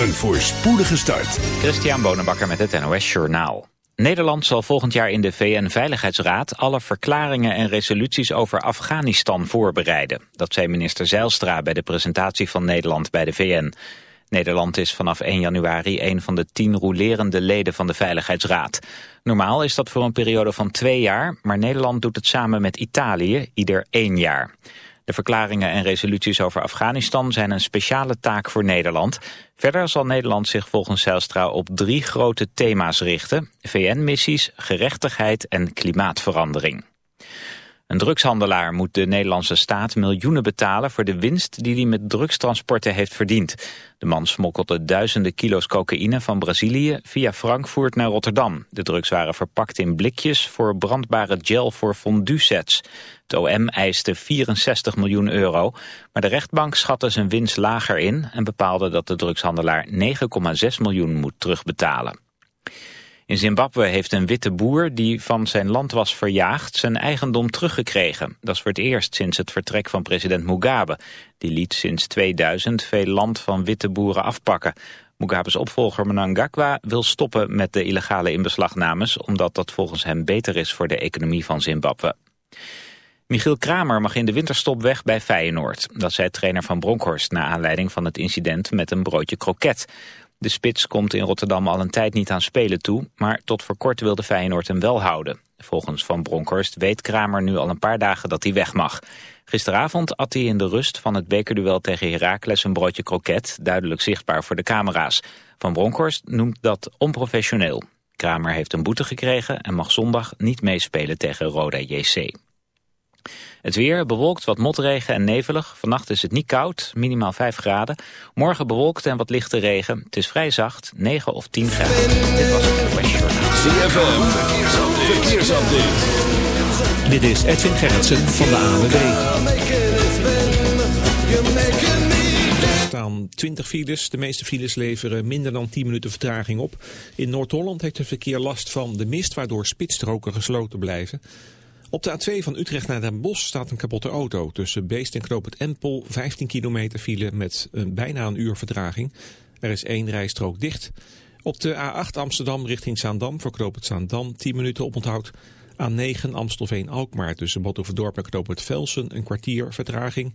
Een voorspoedige start. Christian Bonenbakker met het NOS Journaal. Nederland zal volgend jaar in de VN-veiligheidsraad alle verklaringen en resoluties over Afghanistan voorbereiden. Dat zei minister Zeilstra bij de presentatie van Nederland bij de VN. Nederland is vanaf 1 januari een van de tien rolerende leden van de Veiligheidsraad. Normaal is dat voor een periode van twee jaar, maar Nederland doet het samen met Italië, ieder één jaar. De verklaringen en resoluties over Afghanistan zijn een speciale taak voor Nederland. Verder zal Nederland zich volgens Zijlstra op drie grote thema's richten. VN-missies, gerechtigheid en klimaatverandering. Een drugshandelaar moet de Nederlandse staat miljoenen betalen voor de winst die hij met drugstransporten heeft verdiend. De man smokkelde duizenden kilo's cocaïne van Brazilië via Frankfurt naar Rotterdam. De drugs waren verpakt in blikjes voor brandbare gel voor fondue-sets. Het OM eiste 64 miljoen euro, maar de rechtbank schatte zijn winst lager in en bepaalde dat de drugshandelaar 9,6 miljoen moet terugbetalen. In Zimbabwe heeft een witte boer die van zijn land was verjaagd zijn eigendom teruggekregen. Dat is voor het eerst sinds het vertrek van president Mugabe. Die liet sinds 2000 veel land van witte boeren afpakken. Mugabe's opvolger Mnangagwa wil stoppen met de illegale inbeslagnames... omdat dat volgens hem beter is voor de economie van Zimbabwe. Michiel Kramer mag in de winterstop weg bij Feyenoord. Dat zei trainer van Bronkhorst na aanleiding van het incident met een broodje kroket. De spits komt in Rotterdam al een tijd niet aan spelen toe, maar tot voor kort wilde Feyenoord hem wel houden. Volgens Van Bronckhorst weet Kramer nu al een paar dagen dat hij weg mag. Gisteravond at hij in de rust van het bekerduel tegen Heracles een broodje kroket, duidelijk zichtbaar voor de camera's. Van Bronckhorst noemt dat onprofessioneel. Kramer heeft een boete gekregen en mag zondag niet meespelen tegen Roda JC. Het weer bewolkt, wat motregen en nevelig. Vannacht is het niet koud, minimaal 5 graden. Morgen bewolkt en wat lichte regen. Het is vrij zacht, 9 of 10 graden. Dit was het CFM, verkeersupdate. Dit is Edwin Gerritsen van de ANWB. Er staan 20 files. De meeste files leveren minder dan 10 minuten vertraging op. In Noord-Holland heeft het verkeer last van de mist... waardoor spitsstroken gesloten blijven. Op de A2 van Utrecht naar Den Bosch staat een kapotte auto. Tussen Beest en Knoop het Empel 15 kilometer file met een, bijna een uur verdraging. Er is één rijstrook dicht. Op de A8 Amsterdam richting Zaandam voor Knoop het Zaandam 10 minuten oponthoud. A9 Amstelveen-Alkmaar tussen Batuverdorp en Knoop het Velsen een kwartier vertraging.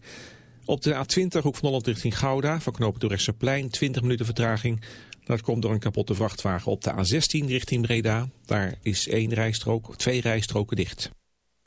Op de A20 Hoek van Holland richting Gouda voor Knoop het plein 20 minuten vertraging. Dat komt door een kapotte vrachtwagen op de A16 richting Breda. Daar is één rijstrook, twee rijstroken dicht.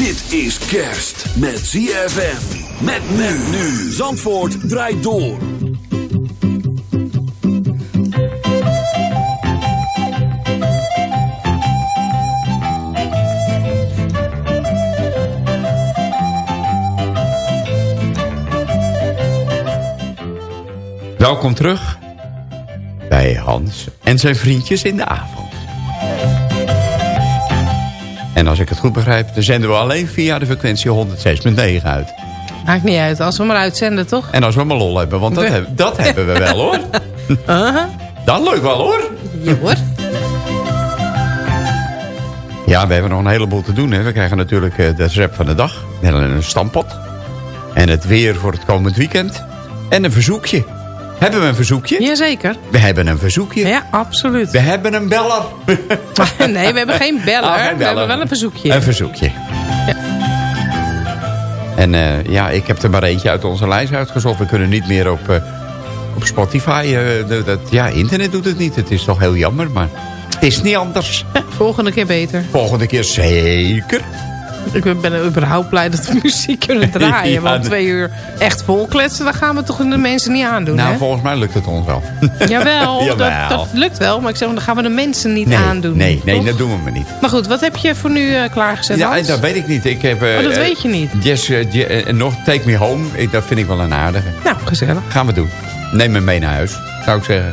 Dit is kerst met ZFM. Met men nu. Zandvoort draait door. Welkom terug bij Hans en zijn vriendjes in de avond. En als ik het goed begrijp, dan zenden we alleen via de frequentie 106.9 uit. Maakt niet uit, als we maar uitzenden, toch? En als we maar lol hebben, want dat, We- heb- dat hebben we wel hoor. Uh-huh. Dat leuk wel hoor. Ja hoor. Ja, we hebben nog een heleboel te doen. Hè. We krijgen natuurlijk eh, de rap van de dag. En een stampot. En het weer voor het komend weekend. En een verzoekje. Hebben we een verzoekje? Jazeker. We hebben een verzoekje. Ja, absoluut. We hebben een beller. nee, we hebben geen beller. Oh, geen We hebben wel een verzoekje. Een verzoekje. En eh, ja, ik heb er maar eentje uit onze lijst uitgezocht. We kunnen niet meer op, eh, op Spotify. eh, dat, ja, internet doet het niet. Het is toch heel jammer, maar het is niet anders. Volgende keer beter. Volgende keer zeker. Ik ben überhaupt blij dat we muziek kunnen draaien. Ja, want twee uur echt vol kletsen, dat gaan we toch de mensen niet aandoen. nou, hè? volgens mij lukt het ons wel. Jawel, Jawel. Dat, dat lukt wel. Maar ik zeg, dan gaan we de mensen niet Nee, aandoen. nee, nee toch? dat doen we maar niet. Maar goed, wat heb je voor nu eh, klaargezet, Ja, Hans? dat weet ik niet. Ik heb, eh, Oh, dat weet je niet. Yes, eh, Je- eh, nog Take Me Home. Ik, dat vind ik wel een aardige. Nou, gezellig. Gaan we doen. Neem me mee naar huis, zou ik zeggen.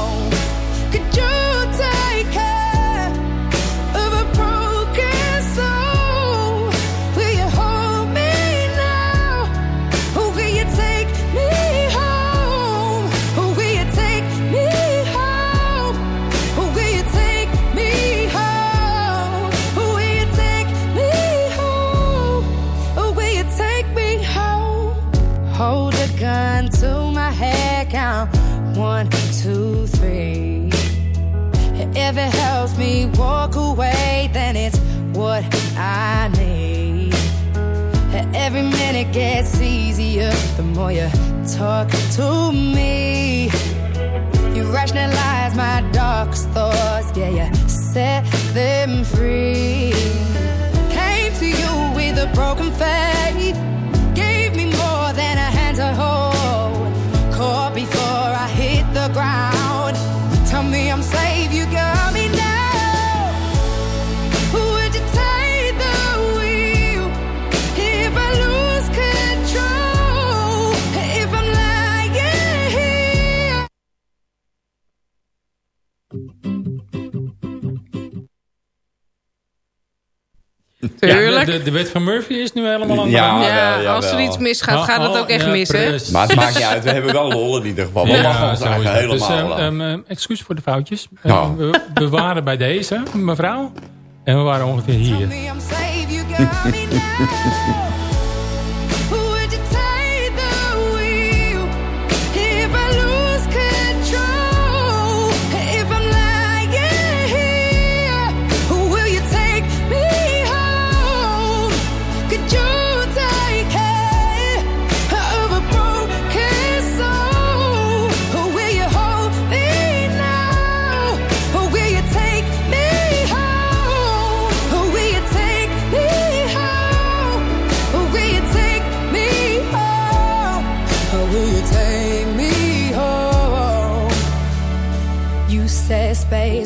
Every minute gets easier the more you talk to me. You rationalize my darkest thoughts, yeah, you set them free. Came to you with a broken faith, Tuurlijk. de, de, de wet van Murphy is nu helemaal aan de Ja, hand. Ja, als er iets misgaat, gaat het Oh, ook echt ja, mis, hè? Maar het maakt niet uit. We hebben wel lol in ieder geval. We Ja, lachen ons eigenlijk. Dus, helemaal ehm, ehm, ehm, excuus voor de foutjes. Ja. Ehm, we, we waren bij deze, mevrouw. En we waren ongeveer Tell hier.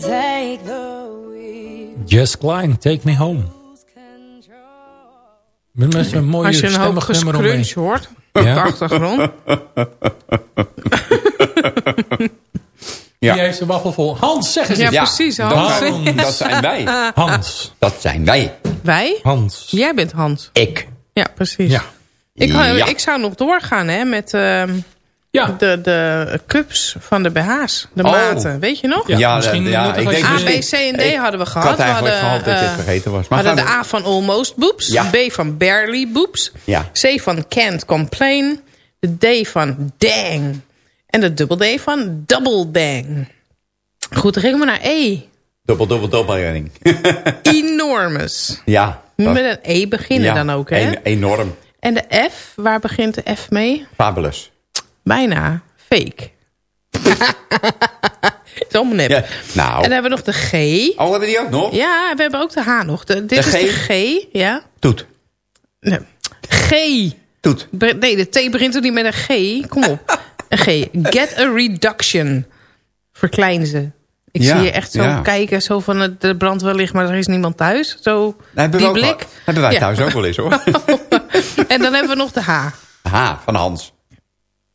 You take the wheel? Just Klein, Take Me Home. Met, zo'n mooie Als je een hoop gescrunch hoort op de Ja. achtergrond. Ja. Die heeft zijn waffel vol. Hans, zeg eens Ja, precies. dat, Hans. zijn, dat zijn wij. Hans. Dat zijn wij. Wij? Hans. Jij bent Hans. Ik. Ja, precies. Ja. Ik, ik zou nog doorgaan hè, met ehm, Ja. de, de cups van de BH's. De Oh. maten. Weet je nog? Ja, Ja, misschien ja, ik denk A, dus B, C en D Ik- hadden we Ik gehad. had eigenlijk we dat het eh, vergeten was. We Maar hadden de A van Almost Boobs. Ja. B van Barely Boobs. Ja. C van Can't Complain. De D van Dang. En de dubbel D van Double Dang. Goed, dan gingen we naar E. Dubbel, dubbel, dubbel. Enormous. ja. Moet dat- met een E beginnen ja, dan ook, hè? een- enorm. En de F, waar begint de F mee? Fabulous. Bijna. Fake. Het is allemaal nep. Ja, En nou. dan hebben we nog de G. Oh, hebben we die ook nog? Ja, we hebben ook de H nog. De, dit De is G? de G, ja. Toet. Nee. G. Toet. Be- Nee, de T begint toch niet met een G? Kom op. Een G. Get a reduction. Verklein ze. Ik Ja, zie je echt zo ja. kijken, zo van het- de brandweer ligt, maar er is niemand thuis. Zo, die ook blik. wel- hebben wij thuis ook wel eens hoor. en dan hebben we nog de H. H van Hans.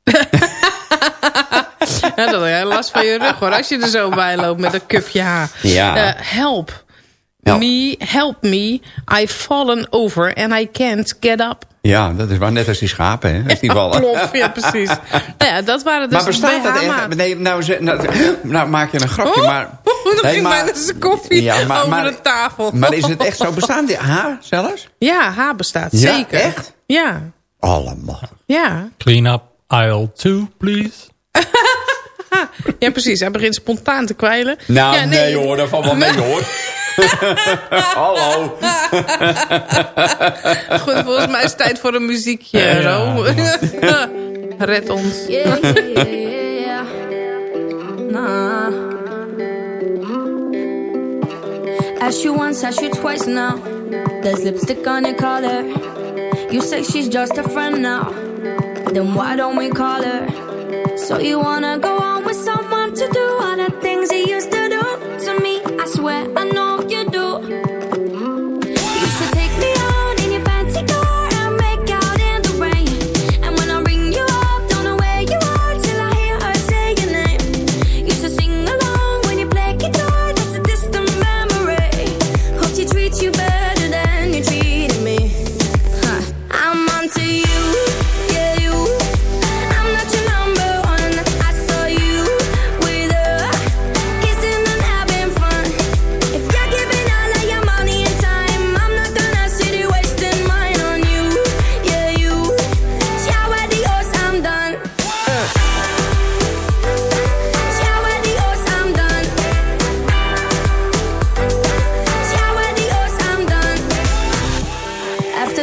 Ja, dan heb je last van je rug hoor, als je er zo bij loopt met een cupje H. Ja. Eh, help. Help. Me, help me. I've fallen over and I can't get up. Ja, dat is waar. Net als die schapen, hè? Als die vallen. Plof, ja precies. Nou ja, dat waren dus maar bestaat dat echt? Nee, nou, ze- nou, nou maak je een grapje, Oh, maar... er Nee, ging maar- bijna zijn koffie Ja, maar- over maar- de tafel. Maar is het echt zo? Bestaan die H zelfs? Ja, H bestaat, Ja, zeker. echt? Ja, Allemaal. ja. Clean up aisle 2, please. Ja, precies. Hij begint spontaan te kwijlen. Nou, ja, nee, hoor, dat valt wel mee hoor. Hallo. Goed, volgens mij is het tijd voor een muziekje, Ja, Ro. Red ons. Yeah, yeah, yeah, yeah. Nah. Ask you once, ask you twice now. There's lipstick on your collar. You say she's just a friend now. Then why don't we call her? So you wanna go on with someone to do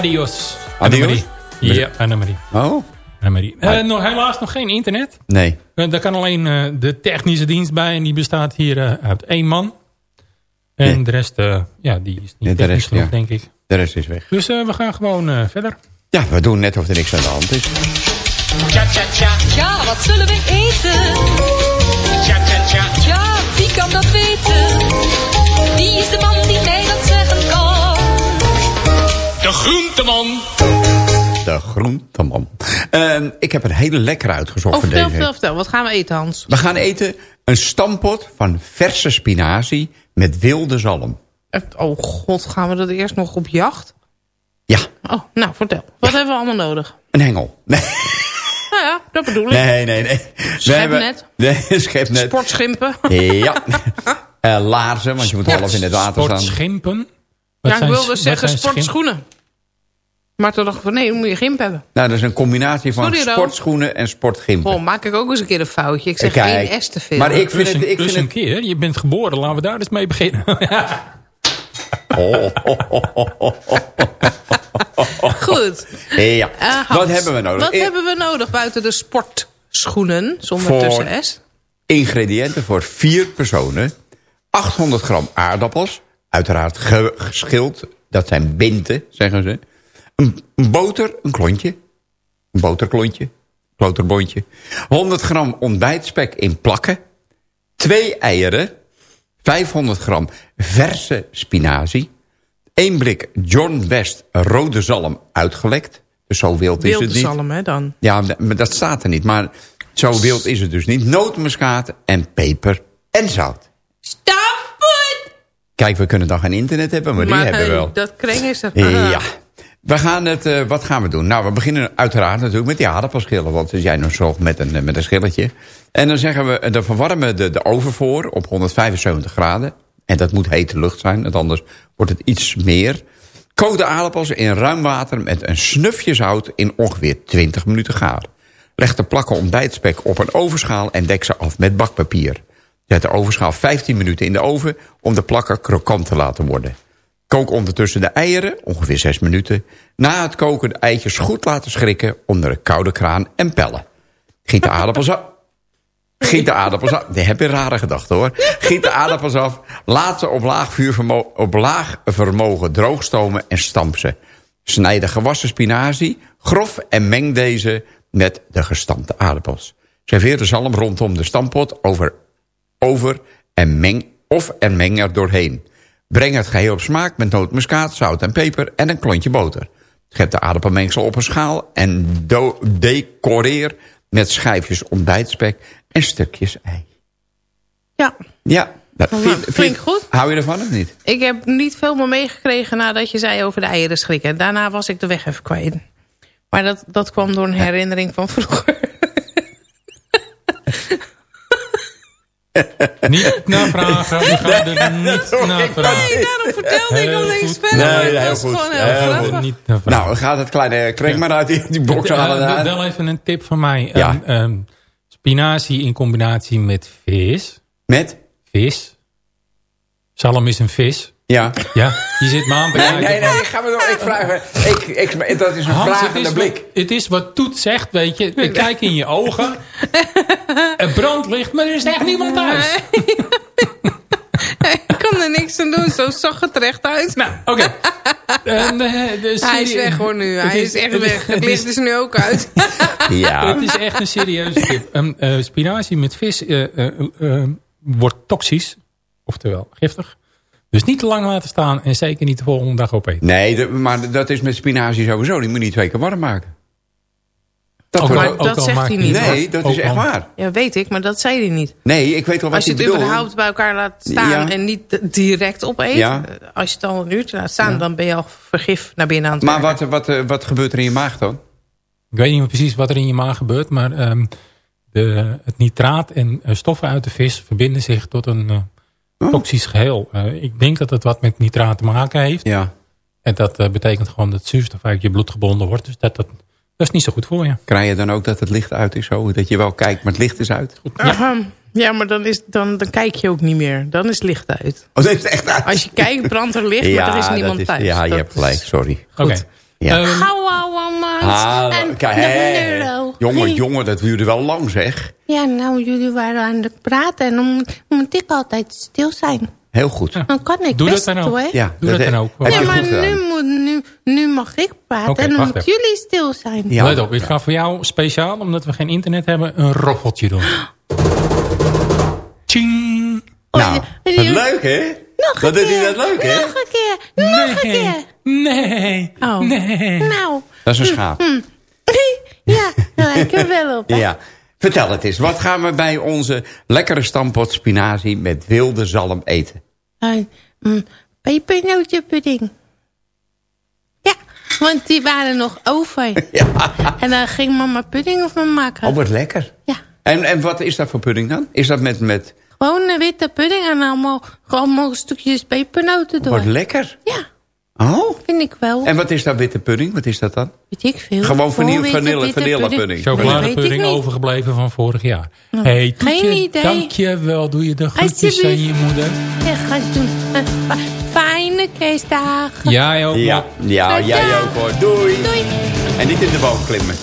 adios. Adios? Annemarie. Ja, Annemarie. Oh? Annemarie. Eh, nog, helaas nog geen internet. Nee. Eh, daar kan alleen eh, de technische dienst bij. En die bestaat hier uit één man. En de rest, eh, ja, die is niet de technisch rest, genoeg, ja. denk ik. De rest is weg. Dus eh, we gaan gewoon verder. Ja, we doen net of er niks aan de hand is. Tja, tja, tja. Ja, wat zullen we eten? Tja, tja, tja. Ja, wie kan dat weten? Wie is de man die mij? De groenteman. De groenteman. Ehm, ik heb een hele lekkere uitgezocht Oh, voor vertel, deze. vertel, vertel. Wat gaan we eten, Hans? We gaan eten een stampot van verse spinazie met wilde zalm. Oh god, gaan we dat eerst nog op jacht? Ja, Oh, nou, vertel. Wat hebben we allemaal nodig? een hengel. Nee, Nou ja, dat bedoel ik. nee, nee. nee. We Schepnet. hebben- Nee, schepnet. Sportschimpen. Ja. Eh, laarzen, want je moet half in het water staan. Sportschimpen. Wat ja, ik zijn- wilde zeggen sportschoenen. Maar toen dacht ik van nee, dan moet je gimp hebben. Nou, dat is een combinatie van Sorry, sportschoenen en sportgimpen. Oh, maak ik ook eens een keer een foutje. Ik zeg Kijk, één S te veel. Maar ik vind het... een, Ik vind een het keer, je bent geboren, laten we daar eens mee beginnen. oh, oh, oh. Goed. Ja. Eh, Hans, Wat hebben we nodig? Wat hebben we nodig buiten de sportschoenen, zonder Voor- tussen S? Ingrediënten voor vier personen. 800 gram aardappels. Uiteraard ge- geschild. Dat zijn binten, zeggen ze. Een, een boter, een klontje. Een boterklontje. Boterbondje. 100 gram ontbijtspek in plakken. Twee eieren. 500 gram verse spinazie. 1 blik John West rode zalm uitgelekt. Dus zo wild is het Wilde niet. zalm, hè, dan. Ja, maar dat staat er niet. Maar zo wild is het dus niet. Nootmuskaat en peper en zout. Stapvoet! Kijk, we kunnen dan geen internet hebben, maar, die hebben we wel. dat kring is er. Ja. We gaan het, eh, wat gaan we doen? Nou, we beginnen uiteraard natuurlijk met die aardappelschillen. Want jij nog zo met een, eh, met een schilletje. En dan zeggen we, eh, dan verwarmen we de, de oven voor op 175 graden. En dat moet hete lucht zijn, want anders wordt het iets meer. Kook de aardappels in ruim water met een snufje zout in ongeveer 20 minuten gaar. Leg de plakken ontbijtspek op een ovenschaal en dek ze af met bakpapier. Zet de ovenschaal 15 minuten in de oven om de plakken krokant te laten worden. Kook ondertussen de eieren, ongeveer 6 minuten. Na het koken de eitjes goed laten schrikken onder een koude kraan en pellen. Giet de aardappels af. Giet de aardappels af. Die heb je rare gedachten hoor. Giet de aardappels af. Laat ze op laag, op laag vermogen droogstomen en stamp ze. Snijd de gewassen spinazie grof en meng deze met de gestampte aardappels. Serveer de zalm rondom de stampot over, over en meng, of en meng er doorheen. Breng het geheel op smaak met nootmuskaat, zout en peper en een klontje boter. Schep de aardappelmengsel op een schaal en decoreer met schijfjes ontbijtspek en stukjes ei. Ja, Ja, dat vind, klinkt goed. Hou je ervan of niet? ik heb niet veel meer meegekregen nadat je zei over de eieren schrikken. Daarna was ik de weg even kwijt. Maar dat, dat kwam door een herinnering van vroeger. niet navragen, we gaan er niet navragen. Nee, daarom vertelde ik al niks goed. verder. Nee, heel goed. gewoon heel Heel goed. Niet. Nou, dan gaat het kleine kreeg maar uit die, die box halen. wel- even een tip van mij. Ja. Ehm, ehm, spinazie in combinatie met vis. Met? Vis. Zalm is een vis. Ja. Ja, je zit me aan te Nee, kijken. nee, nee, ik ga me door. Ik vraag, ik, ik, dat is een Hans, het vragende is, blik. wat, het is wat Toet zegt, weet je. Ik kijk in je ogen. Er brandt licht, maar er is echt niemand thuis. Ik kan er niks aan doen, zo zag het er echt uit. Nou, oké. En, eh, de Hij is weg hoor nu, Het hij is echt het weg. Het Het licht is, nu ook uit. Ja. het is echt een serieuze tip. Een eh, spinazie met vis eh, eh, eh, wordt toxisch. Oftewel giftig. Dus niet te lang laten staan en zeker niet de volgende dag opeten. Nee, de- maar dat is met spinazie sowieso. Die moet je niet twee keer warm maken. Dat Ook maar dat zegt hij niet, nee, dat Ook is echt al- waar. Ja, weet ik, maar dat zei hij niet. Nee, ik weet wel wat Als je het bedoelt. überhaupt bij elkaar laat staan Ja. en niet direct opeet. Ja. eh, Als je het al een uurtje laat staan, dan ben je al vergif naar binnen aan het Maar wat, wat, eh, wat gebeurt er in je maag dan? Ik weet niet meer precies wat er in je maag gebeurt. Maar ehm, de, het nitraat en eh, stoffen uit de vis verbinden zich tot een. Toxisch geheel. Eh, ik denk dat het wat met nitraat te maken heeft. Ja. En dat eh, betekent gewoon dat zuurstof uit je bloed gebonden wordt. Dus dat, dat, dat is niet zo goed voor je. Krijg je dan ook dat het licht uit is zo? Dat je wel kijkt, maar het licht is uit? Ja, maar dan, is, dan, dan kijk je ook niet meer. Dan is het licht uit. Oh, dat is echt uit. Als je kijkt, brandt er licht, maar er is niemand thuis. Ja, je hebt gelijk, sorry. Oké. Goed. Ja. Ah, en kijk, hè. euro. jongen, Hey. jongen, dat duurde wel lang zeg. Ja, nou, jullie waren aan het praten en dan moet, ik altijd stil zijn. Heel goed. Ja, Dan kan ik Doe dat dan ook. hoor. ja Doe dat dan ook. Ja, je maar nu, moet, nu, nu mag ik praten en dan moeten jullie stil zijn. Ja. Let op, ik ga voor jou speciaal, omdat we geen internet hebben, een roffeltje doen. Tjing! Nou, Oh, wat ja. leuk hè? Nog Wat een doet hij keer. dat leuk hè? Nog een keer. Nog een keer. Nee, Oh. nee. Nou. Dat is een schaap. Ja, daar lijkt er wel op. hè? Ja. Vertel het eens, wat gaan we bij onze lekkere stampot spinazie met wilde zalm eten? Uh, mm, pepernotenpudding. Ja, want die waren nog over. Ja. En daar ging mama pudding van maken. Oh, wat lekker. Ja, En, en wat is dat voor pudding dan? Is dat met, met gewoon een witte pudding en allemaal, allemaal stukjes pepernoten door. wat lekker? Ja, Oh. vind ik wel. En wat is dat witte pudding? Wat is dat dan? Weet ik veel. Gewoon vanille- vanille- vanillepudding. pudding. Chocoladepudding overgebleven van vorig jaar. hey, Geen Toetje, idee. dank je wel. Doe je de groetjes aan je moeder? Ja, ga eens doen. Fi- Fijne kerstdagen. Jij ook. Ja, ja jij ook hoor. Doei. Doei. En niet in de boom klimmen.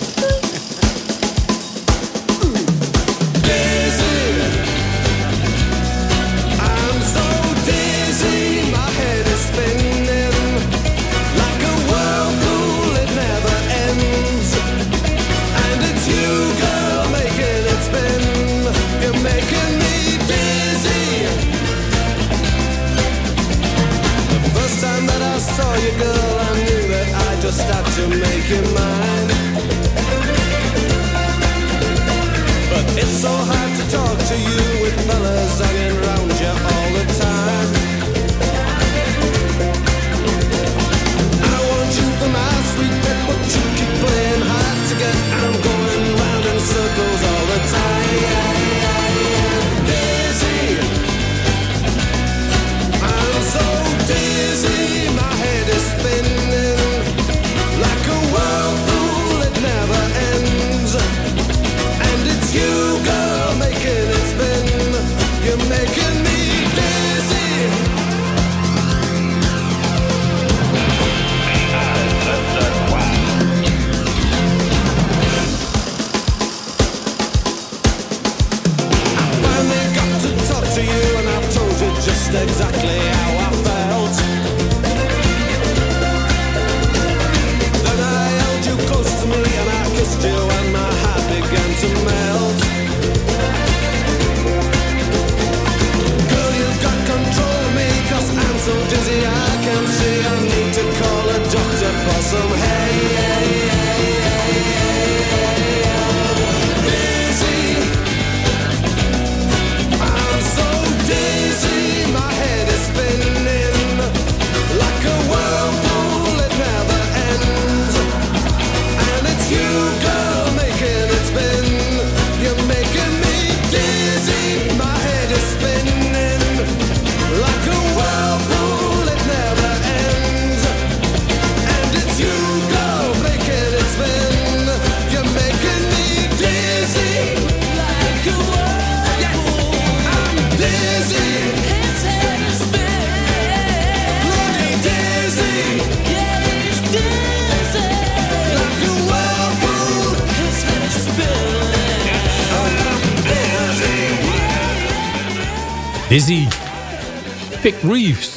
Reeves.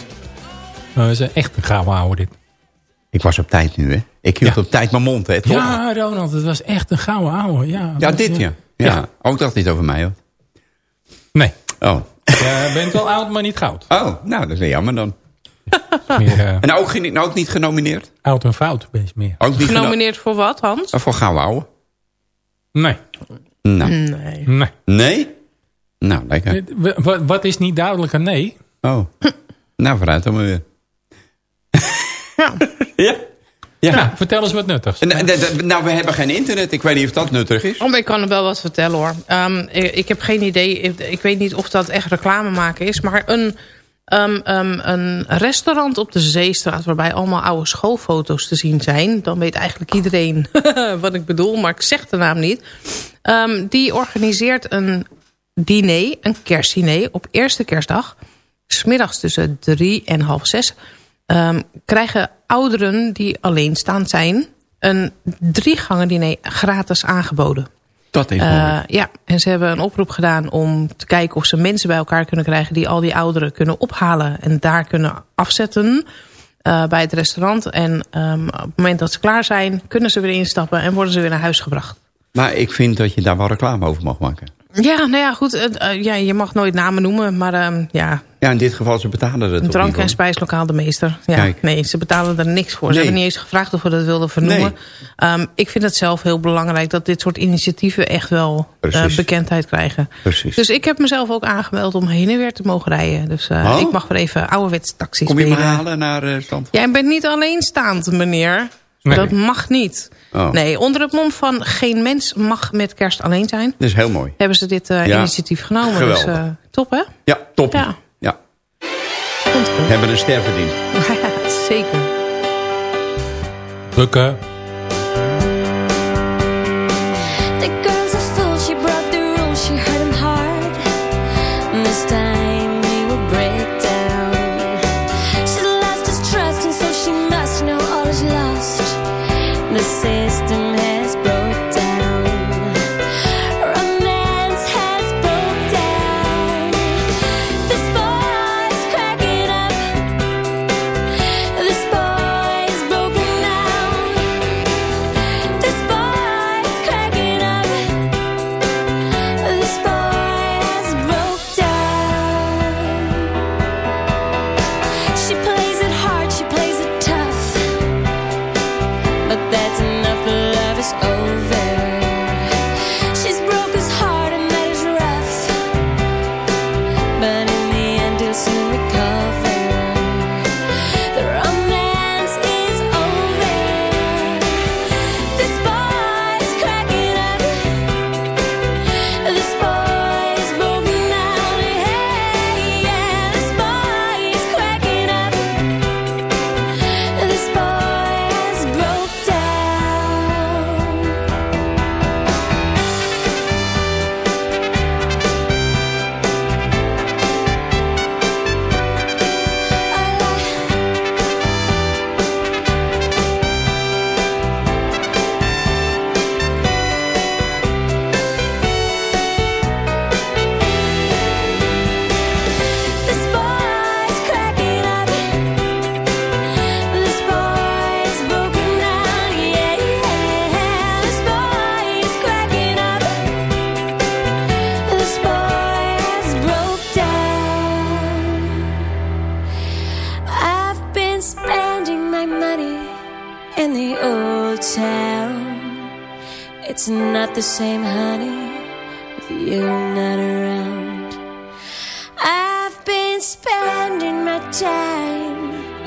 Nou, dat is een echt een gouden ouwe dit. Ik was op tijd nu, hè? Ik hield Ja. op tijd mijn mond, hè? Toch? Ja, Ronald, het was echt een gouden ouwe. Ja, Ja, dat- dit, ja. Ja, ook dacht niet over mij, hoor. Nee, Oh. je bent wel oud, maar niet goud. Oh, nou, dat is jammer dan. Meer eh, En ook, geen- nou, ook niet genomineerd? oud en fout, ben je meer. Ook niet geno- Genomineerd voor wat, Hans? Oh, voor Gouden Ouwe? Nee, Nou. Nee. nee. Nee? Nou, lekker. Eh, Wat, wat is niet duidelijk een nee? Oh. nou, vooruit dan maar weer. Ja. Ja. Ja. Nou, vertel eens wat nuttigs. Nou, we hebben geen internet. Ik weet niet of dat nuttig is. Oh, ik kan er wel wat vertellen hoor. Ehm, ik, ik heb geen idee. Ik, ik weet niet of dat echt reclame maken is. Maar een, ehm, ehm, een restaurant op de Zeestraat... waarbij allemaal oude schoolfoto's te zien zijn... dan weet eigenlijk iedereen wat ik bedoel. Maar ik zeg de naam niet. Ehm, die organiseert een diner, een kerstdiner... op eerste kerstdag. Smiddags tussen drie en half zes... ehm, krijgen ouderen die alleenstaand zijn... een drie gangen diner gratis aangeboden. Dat is Eh, mooi. ja, en ze hebben een oproep gedaan om te kijken of ze mensen bij elkaar kunnen krijgen... die al die ouderen kunnen ophalen en daar kunnen afzetten eh, bij het restaurant. En ehm, op het moment dat ze klaar zijn, kunnen ze weer instappen en worden ze weer naar huis gebracht. Maar ik vind dat je daar wel reclame over mag maken. Ja, nou ja, goed. eh, ja, je mag nooit namen noemen, maar ehm, ja, Ja, in dit geval, ze betalen het een drank- en spijslokaal de meester. Ja, Kijk. nee, ze betalen er niks voor. Ze hebben niet eens gevraagd of we dat wilden vernoemen. Ehm, ik vind het zelf heel belangrijk dat dit soort initiatieven echt wel eh, bekendheid krijgen. Precies. Dus ik heb mezelf ook aangemeld om heen en weer te mogen rijden. Dus eh, Oh? ik mag weer even ouderwets taxis Kom je me halen naar uh, stand? Jij bent niet alleenstaand, meneer. Nee. Dat mag niet. Oh. Nee, onder het mom van geen mens mag met kerst alleen zijn... Dat is heel mooi. hebben ze dit eh, Ja. initiatief genomen. Geweldig. Dus eh, top, hè? Ja, top. Ja. Ja. Komt goed. Hebben een ster verdiend. Ja, zeker. Bukken.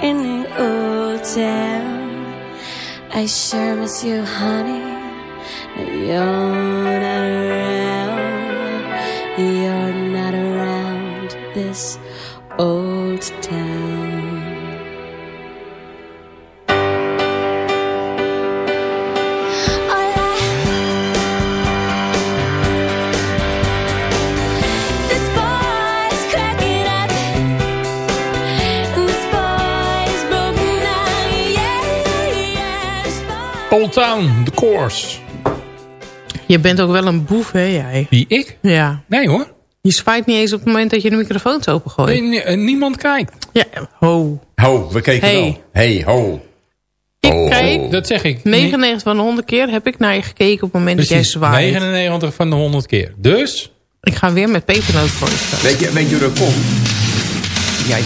In the old town. I sure miss you, honey. You're not around. Old Town, The Course. Je bent ook wel een boef, hè, jij? Wie, ik? Ja. Nee hoor. Je zwaait niet eens op het moment dat je de microfoons opengooit. Nee, nee, eh, niemand kijkt. Ja, ho. Ho, we keken Hey. wel. Hey, ho. Ik Oh. kijk, Dat zeg ik. 99 van de 100 keer heb ik naar je gekeken op het moment dat jij zwaait. 99 van de 100 keer. Dus, Ik ga weer met pepernoot voor je staan. Weet je, weet je hoe dat komt? Jij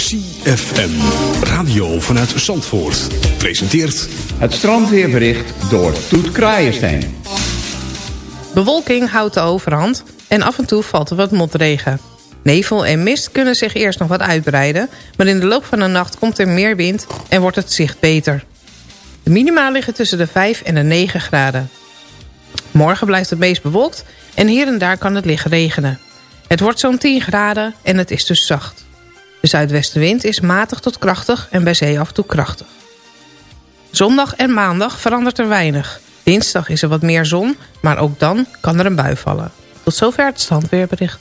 CFM. Radio vanuit Zandvoort. Presenteert Het strandweerbericht door Toet Kraaienstein. Bewolking houdt de overhand en af en toe valt er wat motregen. Nevel en mist kunnen zich eerst nog wat uitbreiden... maar in de loop van de nacht komt er meer wind en wordt het zicht beter. De minima liggen tussen de 5 en de 9 graden. Morgen blijft het meest bewolkt en hier en daar kan het licht regenen. Het wordt zo'n 10 graden en het is dus zacht. De zuidwestenwind is matig tot krachtig en bij zee af en toe krachtig. Zondag en maandag verandert er weinig. Dinsdag is er wat meer zon, maar ook dan kan er een bui vallen. Tot zover het standweerbericht.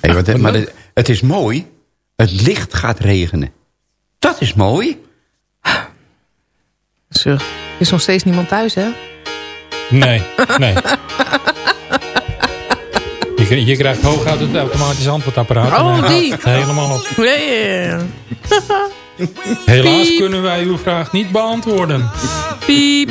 Hey, wat, wat maar het, het is mooi. Het licht gaat regenen. Dat is mooi. Zeg, er is nog steeds niemand thuis, hè? Nee, nee. Je, kri- je krijgt hooguit het automatisch antwoordapparaat. Oh, die. helemaal op. Helaas Piep. kunnen wij uw vraag niet beantwoorden. Piep.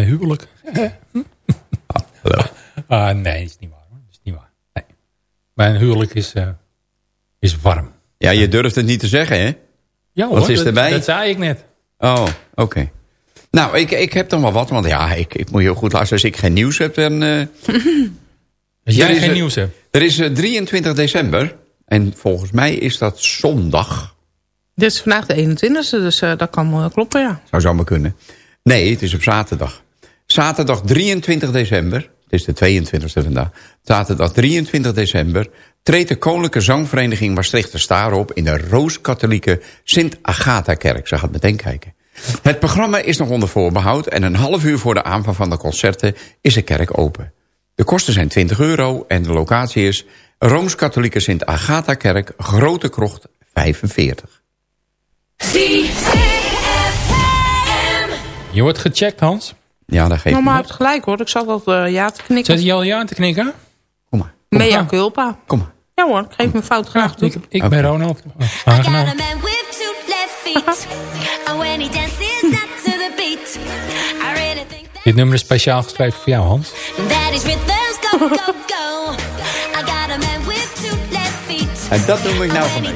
Mijn huwelijk. Hallo. Ah, nee, is niet waar. hoor. is niet waar. Nee. Mijn huwelijk is, eh, is warm. Ja, je durft het niet te zeggen, hè? Ja Wat is dat, erbij? dat zei ik net. Oh, oké. Nou, ik, ik heb dan wel wat, want ja, ik, ik moet heel goed luisteren. Als ik geen nieuws heb, dan... eh, Als jij er is geen een- nieuws hebt. Er is eh, 23 december en volgens mij is dat zondag. Dit is vandaag de 21e, dus eh, dat kan wel kloppen, ja. Zou zomaar kunnen. Nee, het is op zaterdag. Zaterdag 23 december, het is de 22e vandaag. Zaterdag 23 december treedt de Koninklijke Zangvereniging Maastricht de Staar op... in de Rooms-Katholieke Sint-Agatha-kerk. Ze gaat meteen kijken. Het programma is nog onder voorbehoud... en een half uur voor de aanvang van de concerten is de kerk open. De kosten zijn 20 euro en de locatie is... Rooms-Katholieke Sint-Agatha-kerk, Grote Krocht 45. Je wordt gecheckt, Hans. Ja, dat geeft Mama heeft gelijk hoor, ik zat al eh, ja te knikken. Zet je al ja te knikken? Kom maar, Mea maar. culpa. kom maar. Ja hoor, ik geef mijn fout graag toe. Ik, ben Ronald. Oh, I got Aangenaam. a man with two left feet. and when he dances not to the beat, I really think that, Dit nummer is speciaal geschreven voor jou, Hans. that his rhythms go, go, go. I got a man with two left feet. En dat noem ik nou van mij.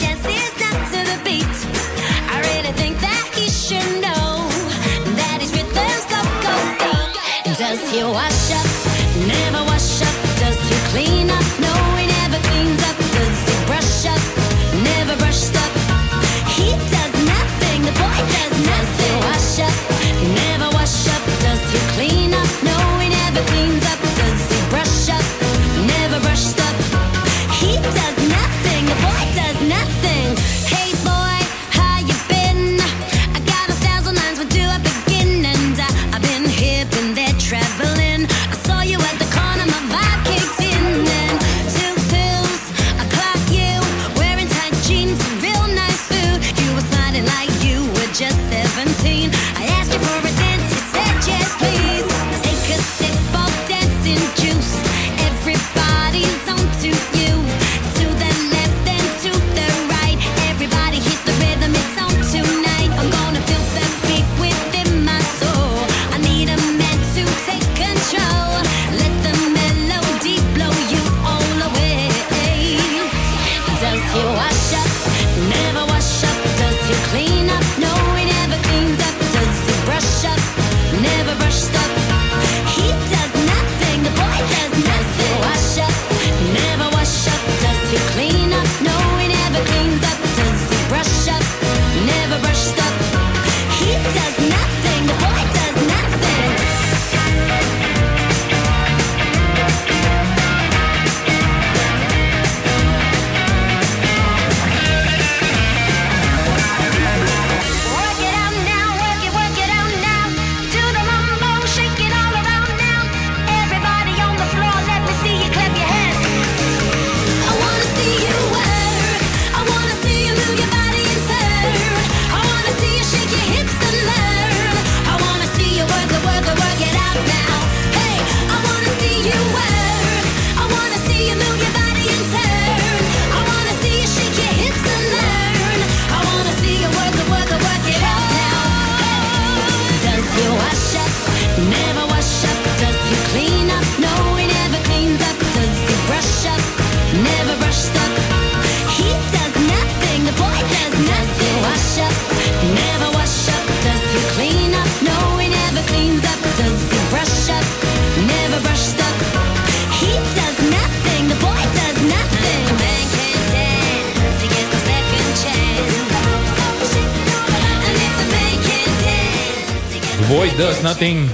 Nothing.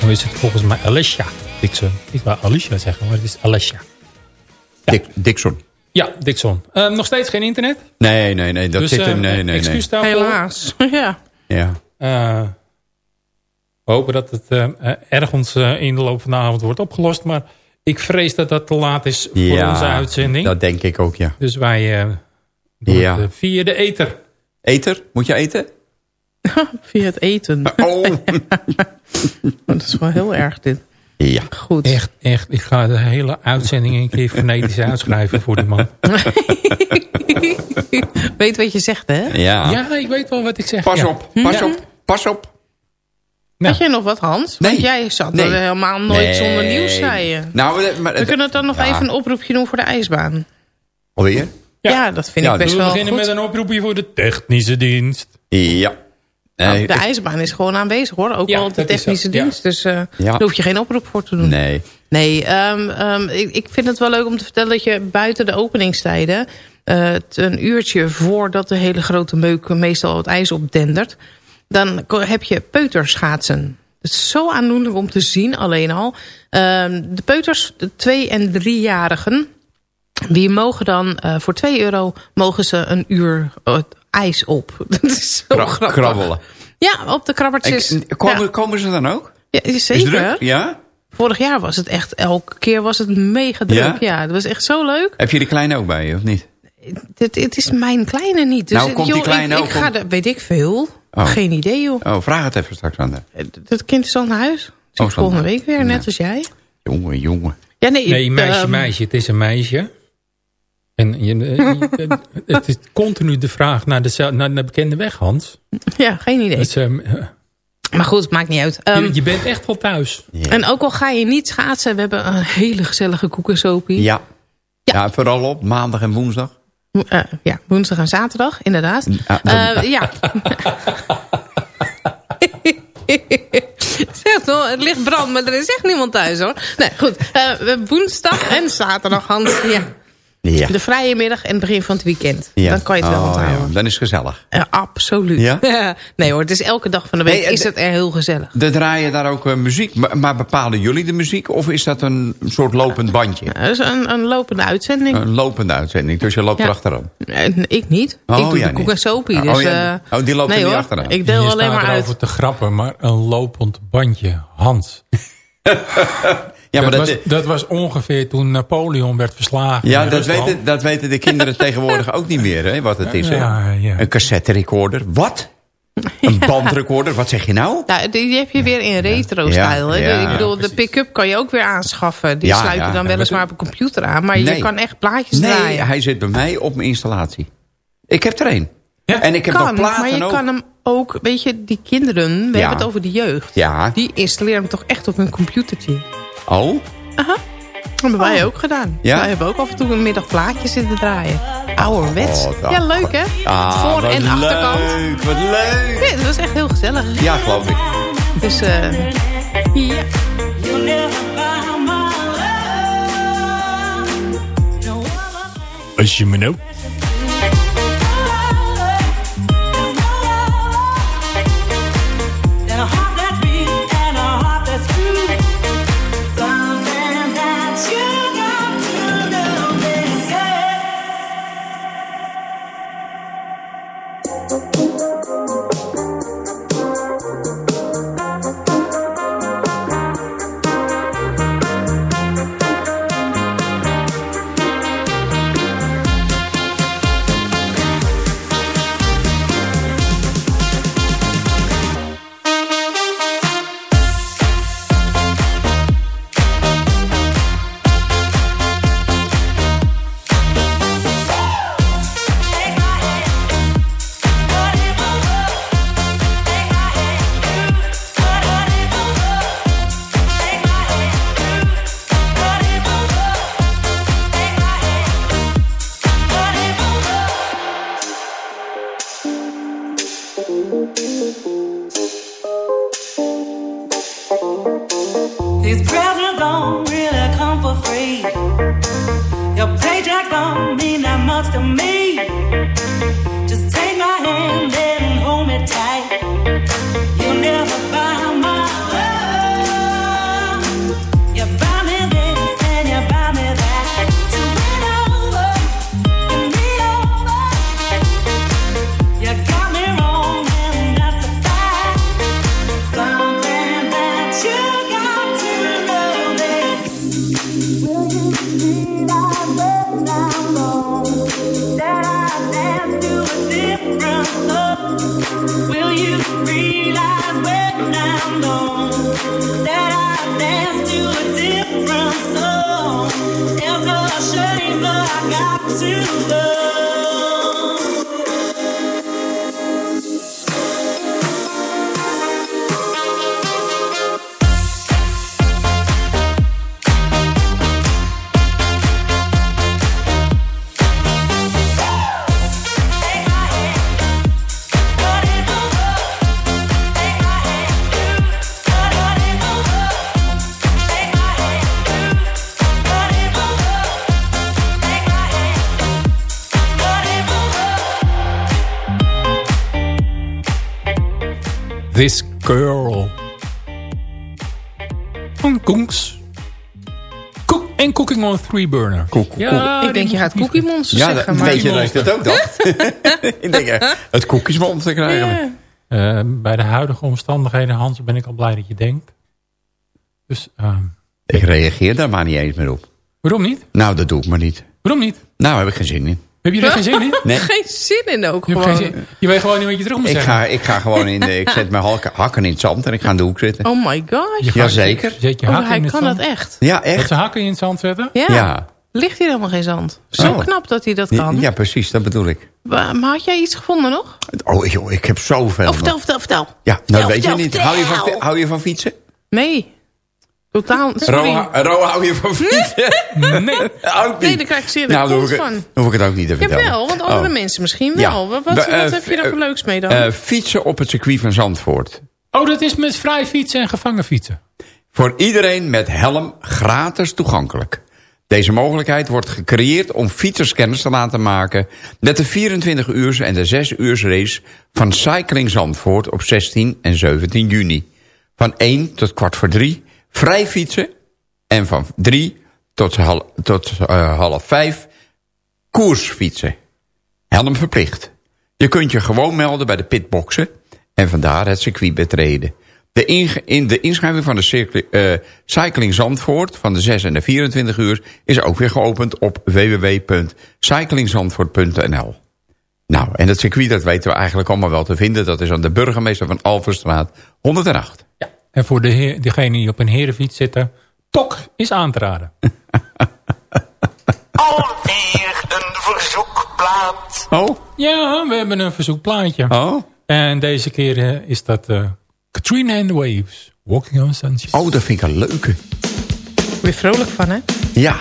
Hoe is het volgens mij? Alicia Dixon. Ik wou Alicia zeggen, maar het is Alicia. Dick, Dixon. Ja, Dixon. Eh, nog steeds geen internet? Nee, nee, nee. Dat dus, zit er... eh, Nee, nee, nee. excuus daarvoor. Helaas. ja. Ja. Eh, we hopen dat het eh, eh, ergens in de loop van de avond wordt opgelost. Maar ik vrees dat dat te laat is voor ja, onze uitzending. dat denk ik ook, ja. Dus wij eh, doen Ja. het via de ether. Eter? Moet je eten? Via het eten. Oh. Dat is wel heel erg dit. ja. Goed. Echt, echt. Ik ga de hele uitzending een keer fonetisch uitschrijven voor die man. Weet wat je zegt, hè? Ja. Ja, ik weet wel wat ik zeg. Pas ja. op, pas Ja. op, pas op. Nou. Had jij nog wat, Hans? Nee. Want jij zat Nee. er helemaal nooit Nee. zonder nieuws, zei je. Nou, maar, We kunnen dan nog ja. even een oproepje doen voor de ijsbaan. Alweer? Ja, dat vind Ja, ik best We wel beginnen goed. met een oproepje voor de technische dienst. Ja. Nou, Nee, de ijsbaan is gewoon aanwezig, hoor. Ook Ja, al op de technische ja. dienst. Dus eh Ja. daar hoef je geen oproep voor te doen. nee. Nee, ehm, ehm, ik, ik vind het wel leuk om te vertellen dat je buiten de openingstijden... eh, een uurtje voordat de hele grote meuk meestal het ijs opdendert... dan heb je peuterschaatsen. Het is zo aandoenlijk om te zien alleen al. Ehm, de peuters, de twee- en driejarigen... die mogen dan eh, voor 2 euro mogen ze een uur ijs op. Dat is zo Kra- grappig. krabbelen. Ja, op de krabbertjes. En, komen, ja. komen ze dan ook? Ja, Is zeker. druk? Ja? Vorig jaar was het echt, elke keer was het mega druk. Ja? Ja, dat was echt zo leuk. Heb je die kleine ook bij je, of niet? Het, het is mijn kleine niet. Dus Nou, komt die kleine ik, ook ik ga om- er, weet ik veel. Oh. Geen idee, joh. Oh, vraag het even straks aan haar. Het kind is al naar huis. Dus Oh, volgende week weer, net als jij. Jongen, jongen. Ja, nee, Nee, meisje, ehm, meisje. Het is een meisje. En je, je- het is continu de vraag naar de, naar de bekende weg, Hans. Ja, geen idee. Dus, ehm, Maar goed, maakt niet uit. Ehm, je, je bent echt wel thuis. Ja. En ook al ga je niet schaatsen, we hebben een hele gezellige koekensopie. Ja. Ja. ja. vooral op maandag en woensdag. Eh, ja, woensdag en zaterdag, inderdaad. Ja, Eh, ja. Zeg toch, het licht brandt, maar er is echt niemand thuis hoor. Nee, goed. Eh, we- woensdag en zaterdag, Hans. Ja. Ja. De vrije middag en het begin van het weekend. ja. Dan kan je het wel Oh, onthouden. ja. Dan is het gezellig. Ja, absoluut. Ja? nee hoor, het is elke dag van de week is het er heel gezellig. Er draaien daar ook eh, muziek. Maar, maar bepalen jullie de muziek? Of is dat een soort lopend bandje? Ja, dat is een, een lopende uitzending. Een lopende uitzending. Dus je loopt Ja. erachteraan. En ik niet. Oh, ik doe de koek en sopie. Oh, Dus, ja. eh, Oh, die loopt er niet hoor. achteraan. Ik deel je alleen maar uit. te grappen, maar een lopend bandje. Hans. Ja, maar dat, dat, was, dat was ongeveer toen Napoleon werd verslagen. ja, dat, Rusland. weten, dat weten de kinderen tegenwoordig ook niet meer, hè, wat het is. hè? Ja, ja. Een cassette recorder. Wat? Een bandrecorder, wat zeg je nou? Nou, die heb je weer in retro-stijl. Ja, hè? ja, ik bedoel, ja, de pick-up kan je ook weer aanschaffen. Die Ja, sluit je ja. dan weliswaar op een computer aan. Maar je Nee. kan echt plaatjes Nee, draaien. hij zit bij mij op mijn installatie. Ik heb er één. En ik heb kan, nog platen maar je ook. kan hem ook... Weet je, die kinderen, we Ja. hebben het over de jeugd. Ja. Die installeren hem toch echt op hun computertje. Oh? Aha. Dat hebben wij ook gedaan. Ja? Wij hebben ook af en toe een middag plaatjes zitten draaien. Ouderwets. Oh, ja, leuk hè? Ah, Voor- en achterkant. leuk, wat leuk. Ja, dat was echt heel gezellig. Ja, geloof ik. Dus eh ja. Als je me nou... Koens. Cook en Cooking on a Three Burner. Ja, ik denk je gaat Cookie Monster Ja, zeggen. maar weet je dat ik dat ook dacht? ik denk, eh, het koekjesmonster krijgen. we. Ja. Eh, bij de huidige omstandigheden, Hans, ben ik al blij dat je denkt. Dus, ehm, Ik reageer daar maar niet eens meer op. waarom niet? Nou, dat doe ik maar niet. Waarom niet? Nou, heb ik geen zin in. Heb je er geen zin in? Nee. Geen zin in ook Je, gewoon. geen je weet gewoon niet wat je terug moet Ik zeggen. ga, ik ga gewoon in de, ik zet mijn hakken in het zand en ik ga in de hoek zitten. Oh my gosh. Jazeker. Zet je Oh, hakken hij in het kan zand. dat echt. Ja, Dat echt. ze hakken in het zand zetten? Ja. Ja. Ligt hier helemaal geen zand. Zo Oh. knap dat hij dat kan. Ja, precies, dat bedoel ik. Maar maar had jij iets gevonden nog? Oh joh, ik heb zoveel. Oh, vertel, vertel, vertel. Ja, nou Vertel, weet je niet. Hou je, van, hou je van fietsen? Nee. Totaal. Sorry. Ro, hou je van fietsen? Nee. ook niet. Nee, daar krijg ik zeer nou, hoef ik, van. hoef ik het ook niet te vertellen. Jawel, want andere Oh. mensen misschien Ja. wel. Wat, wat, eh, heb je daar eh, voor leuks mee dan? Eh, fietsen op het circuit van Zandvoort. Oh, dat is met vrij fietsen en gevangen fietsen. Voor iedereen met helm gratis toegankelijk. Deze mogelijkheid wordt gecreëerd om fietsers kennis te laten maken... met de 24 uur en de 6 uur race van Cycling Zandvoort op 16 en 17 juni. Van 1 tot kwart voor 3 vrij fietsen en van 3 tot, hal- tot eh, half 5 koersfietsen. Helm verplicht. Je kunt je gewoon melden bij de pitboxen en vandaar het circuit betreden. De, in de inschrijving van de eh, Cycling Zandvoort van de 6 en de 24 uur is ook weer geopend op www.cyclingzandvoort.nl. Nou, en het circuit, dat weten we eigenlijk allemaal wel te vinden. Dat is aan de burgemeester van Alverstraat 108. En voor de heer, degene die op een herenfiets zitten... Tok is aan te raden. Alweer een verzoekplaat. Oh? Ja, we hebben een verzoekplaatje. Oh? En deze keer eh, is dat eh, Katrina and the Waves. Walking on Sunshine. Oh, dat vind ik een leuke. Weer vrolijk van, hè? Ja.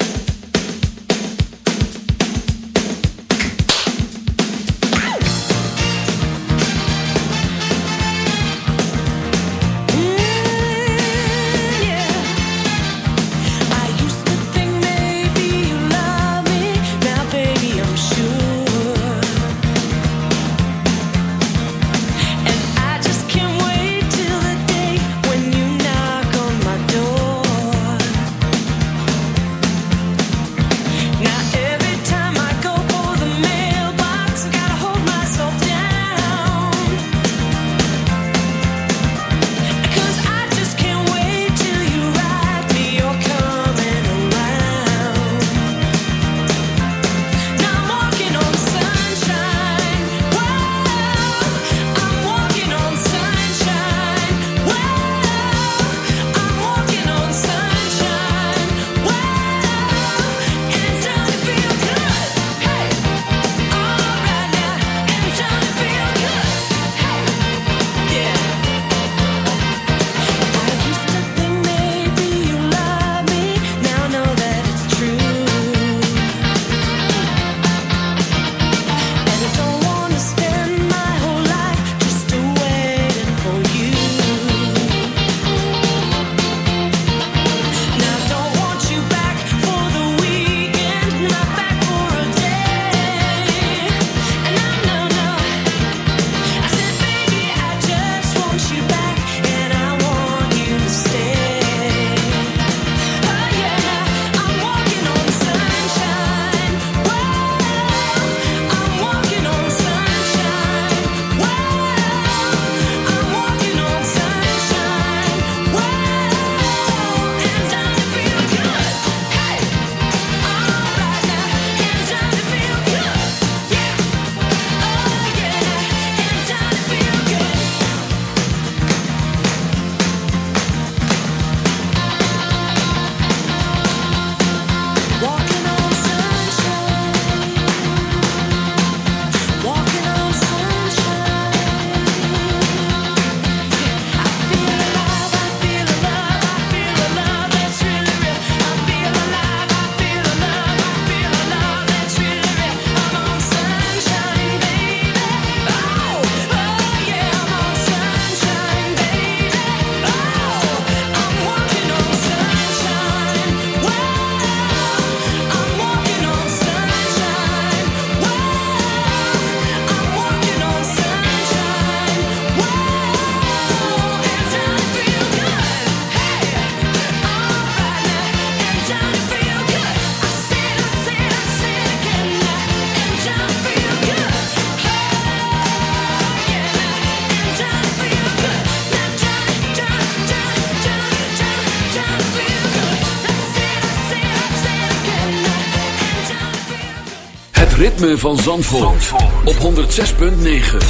Ritme van Zandvoort, op 106.9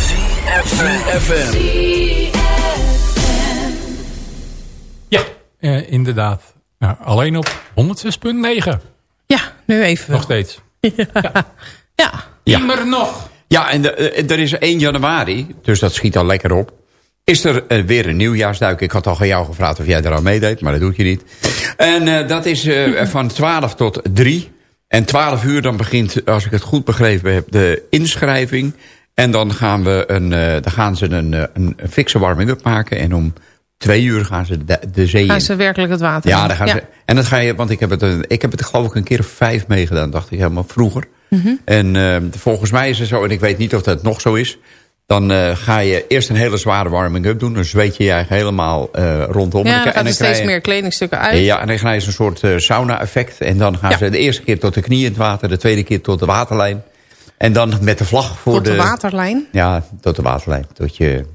FM. Ja, eh, inderdaad. Nou, alleen op 106.9. Ja, nu even. Nog steeds. Ja. Ja. Immer nog. Ja, en de- eh, er is 1 januari, dus dat schiet al lekker op. Is er eh, weer een nieuwjaarsduik. Ik had al aan jou gevraagd of jij eraan meedeed, maar dat doet je niet. En eh, dat is eh, van 12 tot 3. En 12 uur dan begint, als ik het goed begrepen heb, de inschrijving. En dan gaan, we een, eh, dan gaan ze een, eh, een, fikse warming-up maken. En om twee uur gaan ze de, de zee Gaan in. ze werkelijk het water Ja, in. dan gaan ze, en dat ga je, want ik heb, het, ik heb het geloof ik een keer of vijf meegedaan, dacht ik helemaal vroeger. Mhm. En eh, volgens mij is het zo, en ik weet niet of dat nog zo is. Dan eh, ga je eerst een hele zware warming-up doen. Dan zweet je je eigenlijk helemaal eh, rondom. Ja, En dan dan gaat er krijg steeds je- meer kledingstukken uit. Ja, en dan krijg je zo'n soort eh, sauna-effect. En dan gaan Ja. ze de eerste keer tot de knie in het water. De tweede keer tot de waterlijn. En dan met de vlag voor Tot de waterlijn. Ja, tot de waterlijn. Tot, je,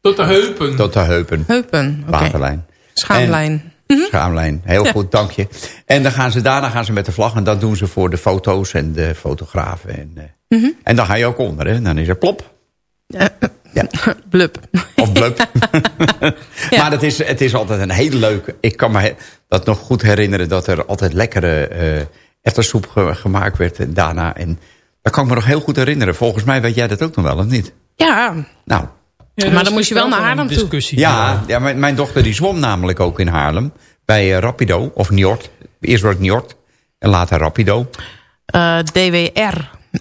Tot de heupen. tot de heupen. Waterlijn. Schaamlijn. Schaamlijn, heel goed, dank je. En dan gaan ze, daarna gaan ze met de vlag en dat doen ze voor de foto's en de fotografen. En, eh, Mhm. en dan ga je ook onder, hè? dan is er plop. Ja. Blub. Of blub. Maar het is, het is altijd een hele leuke... Ik kan me dat nog goed herinneren dat er altijd lekkere eh ettersoep ge- gemaakt werd en daarna. En dat kan ik me nog heel goed herinneren. Volgens mij weet jij dat ook nog wel, of niet? Ja, Nou, maar dan moest je wel naar Haarlem toe. discussie. ja, ja mijn, mijn dochter die zwom namelijk ook in Haarlem. Bij eh, Rapido, of Njord. Eerst wordt het Njord en later Rapido. Eh, DWR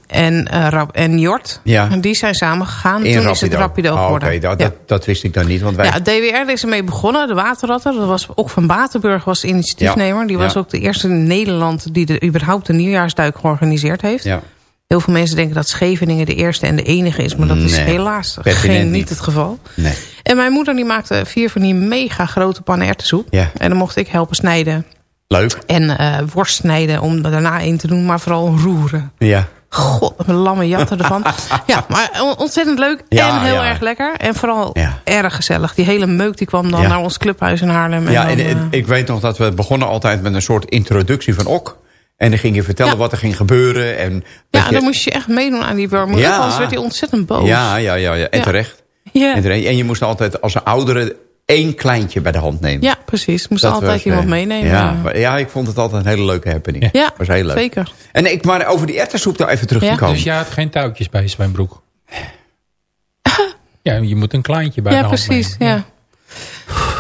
en, eh, en Jort. Ja. En die zijn samengegaan. Toen Rapido. is het Rapido Oh, geworden. Dat, ja. dat, dat wist ik dan niet. Want wij, Ja, DWR is ermee begonnen, de waterratten. Dat was ook van Batenburg was de initiatiefnemer. Die was ook de eerste in Nederland die de, überhaupt een nieuwjaarsduik georganiseerd heeft. ja. Heel veel mensen denken dat Scheveningen de eerste en de enige is. Maar dat is helaas geen, niet. niet het geval. Nee. En mijn moeder die maakte vier van die mega grote pannen erwtensoep. Ja. En dan mocht ik helpen snijden. Leuk. En eh, worst snijden om er daarna in te doen. Maar vooral roeren. Ja. God, een lamme jatten ervan. ja, maar on- ontzettend leuk Ja, en heel ja. erg lekker. En vooral Ja. erg gezellig. Die hele meuk die kwam dan Ja. naar ons clubhuis in Haarlem. Ja, en dan, en eh, ik weet nog dat we begonnen altijd met een soort introductie van Ok. En dan ging je vertellen Ja. wat er ging gebeuren. En ja, je- dan moest je echt meedoen aan die warming Ja. Anders werd hij ontzettend boos. Ja, ja, ja, ja. en Ja. terecht. ja. En, terecht. en je moest altijd als een oudere één kleintje bij de hand nemen. Ja, precies. Moest Dat altijd was, iemand eh, meenemen. Ja, maar- ja, ik vond het altijd een hele leuke happening. Ja, was heel leuk. zeker. En ik, maar over die erwtensoep daar even terug te Ja. komen. Dus jij had geen touwtjes bij je zwembroek? ja, je moet een kleintje bij Ja, de hand precies. nemen.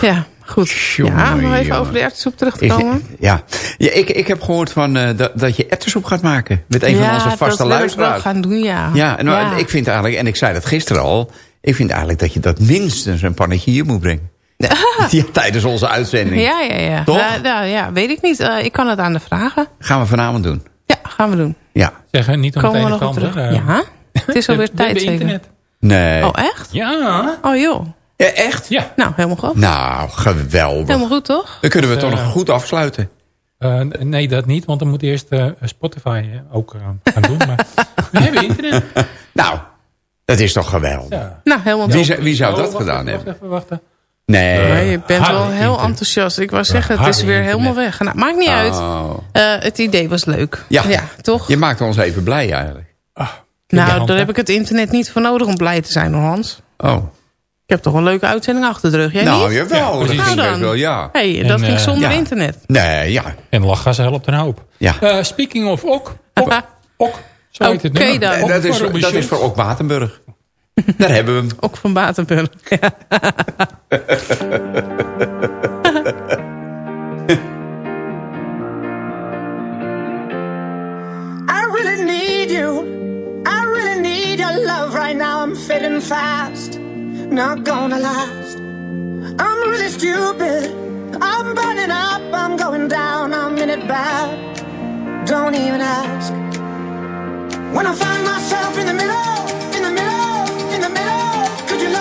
Ja. ja, goed. Jongen, ja, om nog even jongen. over de erwtensoep terug te komen. ja, ja ik, ik heb gehoord van, eh, dat, dat je erwtensoep gaat maken. Met een ja, van onze vaste dat wil ik wel luisteraars. gaan doen, ja. Ja, en nou, ik vind eigenlijk, en ik zei dat gisteren al... ik vind eigenlijk dat je dat minstens een pannetje hier moet brengen. ja, tijdens onze uitzending. Ja, ja, ja. Toch? Ja, ja, ja, weet ik niet. Eh, ik kan het aan de vragen. Gaan we vanavond doen. Ja, gaan we doen. Ja. Zeg, niet om Komen het we nog op terug. eh, Ja, het is alweer we hebben tijd zeker. internet. Nee. Oh, echt? Ja. Oh, joh. Ja, echt? Ja. Nou, helemaal goed. Nou, geweldig. Helemaal goed, toch? Dan kunnen we het Dus, toch eh, nog goed afsluiten. Eh, nee, dat niet, want dan moet eerst eh, Spotify ook gaan doen. Maar we hebben internet. Nou, dat is toch geweldig. Ja. Nou, helemaal Wie, wie zou Oh, dat wacht gedaan hebben? Wacht even, wachten. Nee. Je bent wel heel enthousiast. Ik wou zeggen, het is weer helemaal weg. Nou, maakt niet uit. Oh. Eh, het idee was leuk. Ja. toch? Je maakt ons even blij eigenlijk. nou, hand, daar heb ik het internet niet voor nodig om blij te zijn, hoor, Hans. Oh. Ik heb toch een leuke uitzending achter de rug. Jij nou, niet? jawel. Ja, dat ging Nou best dan. wel, ja. hey, En, dat ging eh, zonder ja. internet. Nee, ja. En lachgas helpt een hoop. Ja. Eh, speaking of ok. Ok. ok zo heet het. Ok dat, is, dat is voor ook Batenburg. Daar hebben we hem. Ook van Batenburg. Ja. I really need you. I really need your love right now. I'm fading fast, not gonna last. I'm really stupid. I'm burning up, I'm going down, I'm in it bad. Don't even ask. When I find myself in the middle, in the middle,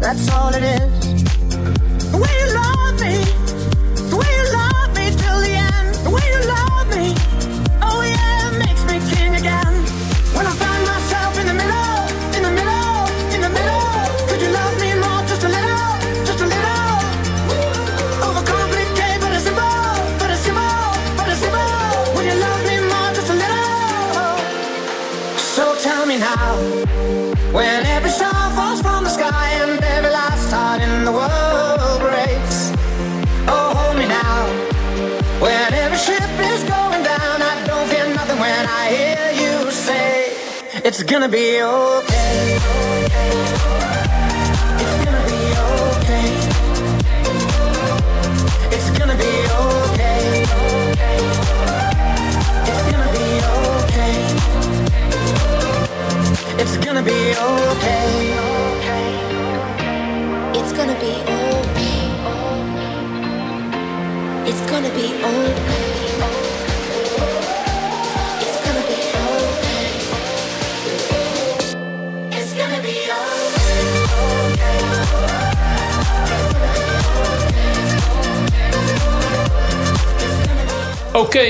That's all it is.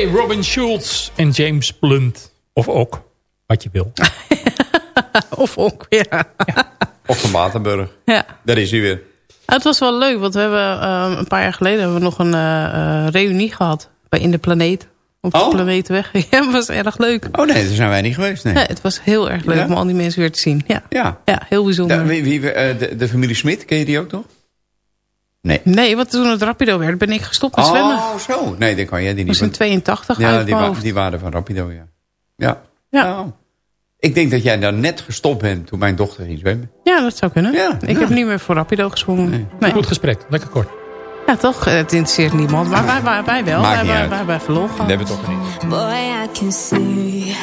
Robin Schulz en James Blunt. Of ook, wat je wil. of ook, ja. Of van Batenburg. Ja. Daar is hij weer. Het was wel leuk, want we hebben eh, een paar jaar geleden hebben we nog een eh, eh, reunie gehad. Bij In de Planeet. Op de Oh. Planeetweg. Ja, het was erg leuk. Oh nee, daar zijn wij niet geweest. Nee. Nee, het was heel erg leuk Ja? om al die mensen weer te zien. Ja, Ja. ja heel bijzonder. Da- wie, wie, eh, de, de familie Smit, ken je die ook nog? Nee. Nee, want toen het Rapido werd, ben ik gestopt met zwemmen. Oh, zo. Nee, dan kan jij die Dat niet. was in 82 ja, die, wa- die waren van Rapido, ja. Ja. Ja. Oh. Ik denk dat jij dan net gestopt bent toen mijn dochter ging zwemmen. Ja, dat zou kunnen. Ja, ik ja. heb niet meer voor Rapido gezwommen. Nee. Goed gesprek, lekker kort. Ja, toch? Het interesseert niemand. Maar wij, wij, wij wel. Maakt Wij, niet wij, wij, wij verloren. Dat hebben we toch niet. Boy, I can see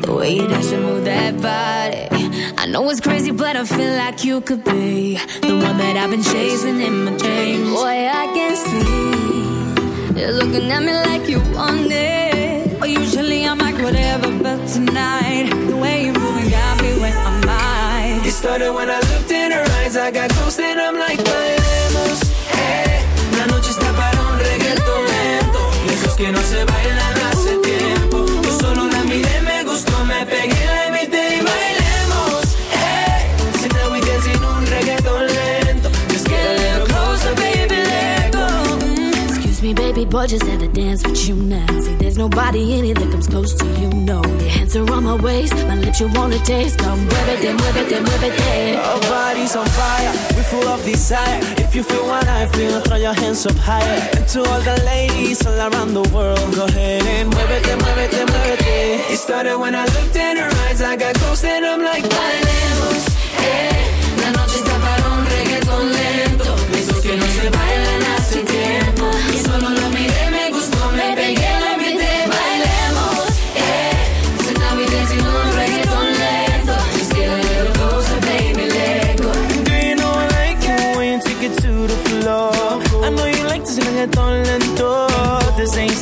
the way you dance and move that body. I know it's crazy, but I feel like you could be the one that I've been chasing in my dreams. Boy, I can see you're looking at me like you want it. Well, usually I'm like whatever, but tonight the way you're moving got me where I'm at. It started when I looked in her eyes. I got close and I'm like, que no se bailan just had to dance with you now. See, there's nobody in it that comes close to you, no. Your hands are on my waist, my lips you wanna taste. Come muévete, muévete, muévete. Our bodies on fire, we full of desire. If you feel what I feel, throw your hands up higher. And to all the ladies all around the world, go ahead and muévete, muévete, muévete. It move it. It started when I looked in her eyes, I got close and I'm like, bailemos, eh.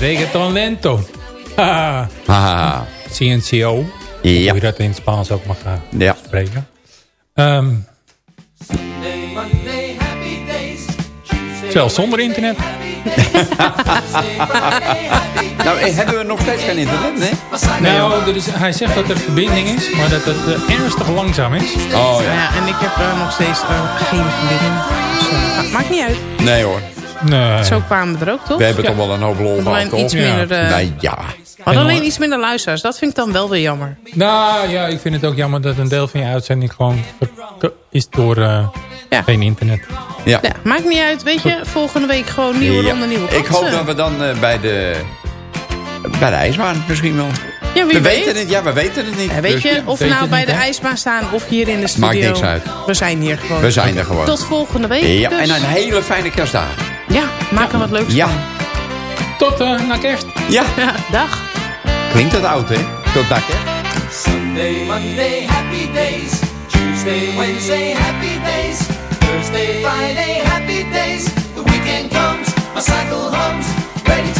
Reggaeton lento. Haha. Haha. CNCO. Ja. Hoe je dat in het Spaans ook mag uh, Ja. spreken. Ehm, zelfs zonder internet. Nou, eh, hebben we nog steeds geen internet, nee? Nou, er is, hij zegt dat er verbinding is, maar dat het eh, ernstig langzaam is. Oh ja. ja, en ik heb eh, nog steeds eh, geen verbinding. Dus, eh, maakt niet uit. Nee hoor. Nee. Zo kwamen we er ook, toch? We hebben toch wel een hoop lol Alleen gehad, toch? iets minder... eh, Nee, ja. alleen iets minder luisteraars. Dat vind ik dan wel weer jammer. Nou ja, ik vind het ook jammer dat een deel van je uitzending gewoon is door eh, Ja. geen internet. Ja. Ja, maakt niet uit, weet je. Volgende week gewoon nieuwe Ja. ronde, nieuwe Ik kansen. hoop dat we dan eh, bij de... Bij de ijsbaan misschien wel. Ja, wie we weet. weten het, ja, we weten het niet. Ja, weet Dus je, of we nou bij niet, de ijsbaan staan of hier in de studio. Maakt niks uit. We zijn hier gewoon. we zijn er gewoon. Tot volgende week. ja, dus. en een hele fijne kerstdag. Ja, maak er wat leuks Ja. van. Tot eh, na kerst. Ja, Ja, dag. klinkt dat oud, hè? Tot dag, hè? Sunday, Monday, happy days. Tuesday, Wednesday, happy days. Thursday, Friday, happy days. The weekend comes, my cycle hums, ready to